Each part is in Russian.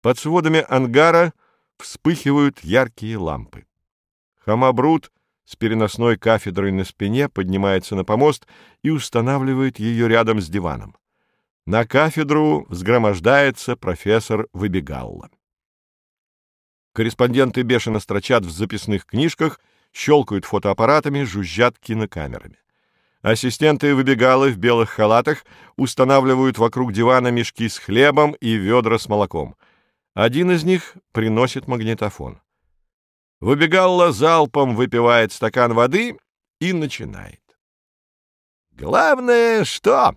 Под сводами ангара вспыхивают яркие лампы. Хамабрут с переносной кафедрой на спине поднимается на помост и устанавливает ее рядом с диваном. На кафедру взгромождается профессор Выбегалла. Корреспонденты бешено строчат в записных книжках, щелкают фотоаппаратами, жужжат кинокамерами. Ассистенты выбегалы в белых халатах устанавливают вокруг дивана мешки с хлебом и ведра с молоком. Один из них приносит магнитофон. Выбегалла залпом выпивает стакан воды и начинает. «Главное что?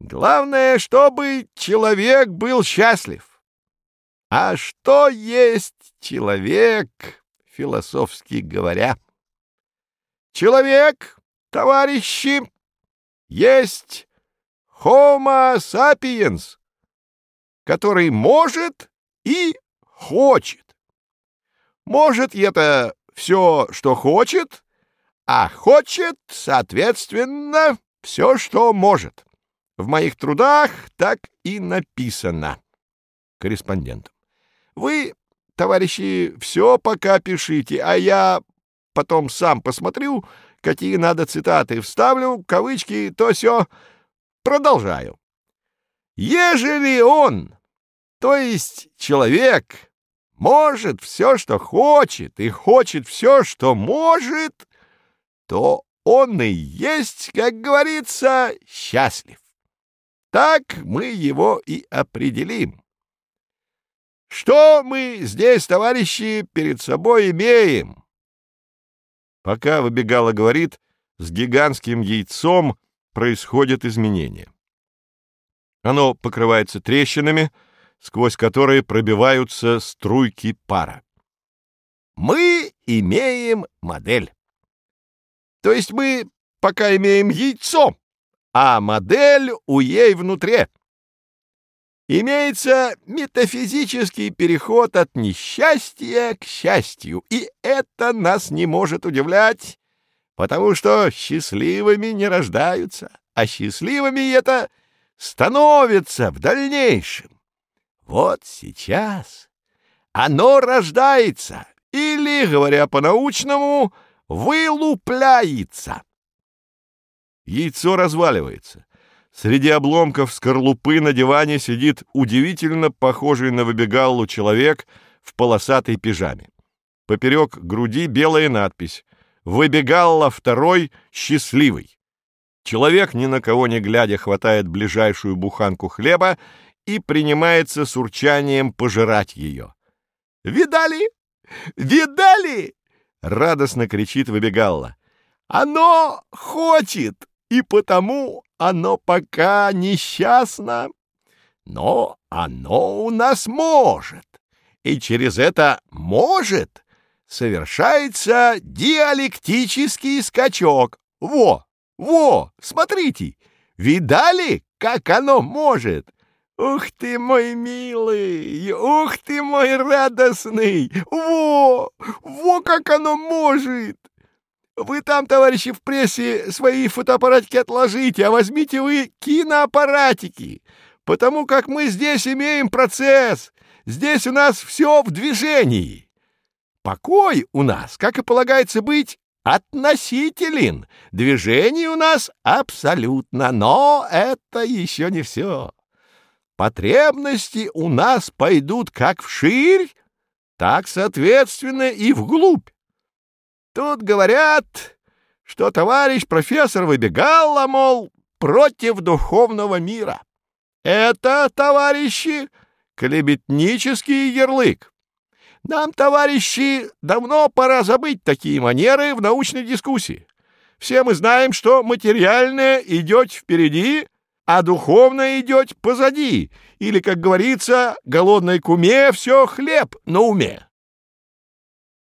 Главное, чтобы человек был счастлив. А что есть человек, философски говоря? Человек товарищи, есть Homo sapiens, который может и хочет. Может это все, что хочет, а хочет, соответственно, все, что может. В моих трудах так и написано. Корреспондент. Вы, товарищи, все пока пишите, а я потом сам посмотрю, какие надо цитаты, вставлю, кавычки, то все Продолжаю. Ежели он, то есть человек, может все, что хочет, и хочет все, что может, то он и есть, как говорится, счастлив. Так мы его и определим. Что мы здесь, товарищи, перед собой имеем? Пока выбегала говорит, с гигантским яйцом происходят изменения. Оно покрывается трещинами, сквозь которые пробиваются струйки пара. Мы имеем модель. То есть мы пока имеем яйцо, а модель у ей внутри. Имеется метафизический переход от несчастья к счастью, и это нас не может удивлять, потому что счастливыми не рождаются, а счастливыми это становится в дальнейшем. Вот сейчас оно рождается, или, говоря по-научному, вылупляется. Яйцо разваливается. Среди обломков скорлупы на диване сидит удивительно похожий на выбегаллу человек в полосатой пижаме. Поперек груди белая надпись «Выбегалла второй счастливый». Человек, ни на кого не глядя, хватает ближайшую буханку хлеба и принимается с урчанием пожирать ее. «Видали? Видали?» — радостно кричит Выбегалла. «Оно хочет, и потому оно пока несчастно, но оно у нас может, и через это «может» совершается диалектический скачок. Во, во, смотрите, видали, как оно может? Ух ты мой милый, ух ты мой радостный, во, во как оно может! Вы там, товарищи в прессе, свои фотоаппаратики отложите, а возьмите вы киноаппаратики, потому как мы здесь имеем процесс, здесь у нас все в движении. Покой у нас, как и полагается быть, относителен, движение у нас абсолютно, но это еще не все. Потребности у нас пойдут как вширь, так, соответственно, и вглубь. Тут говорят, что товарищ профессор выбегал, мол, против духовного мира. Это, товарищи, клеветнический ярлык. Нам, товарищи, давно пора забыть такие манеры в научной дискуссии. Все мы знаем, что материальное идет впереди, а духовное идет позади, или, как говорится, голодной куме все хлеб на уме.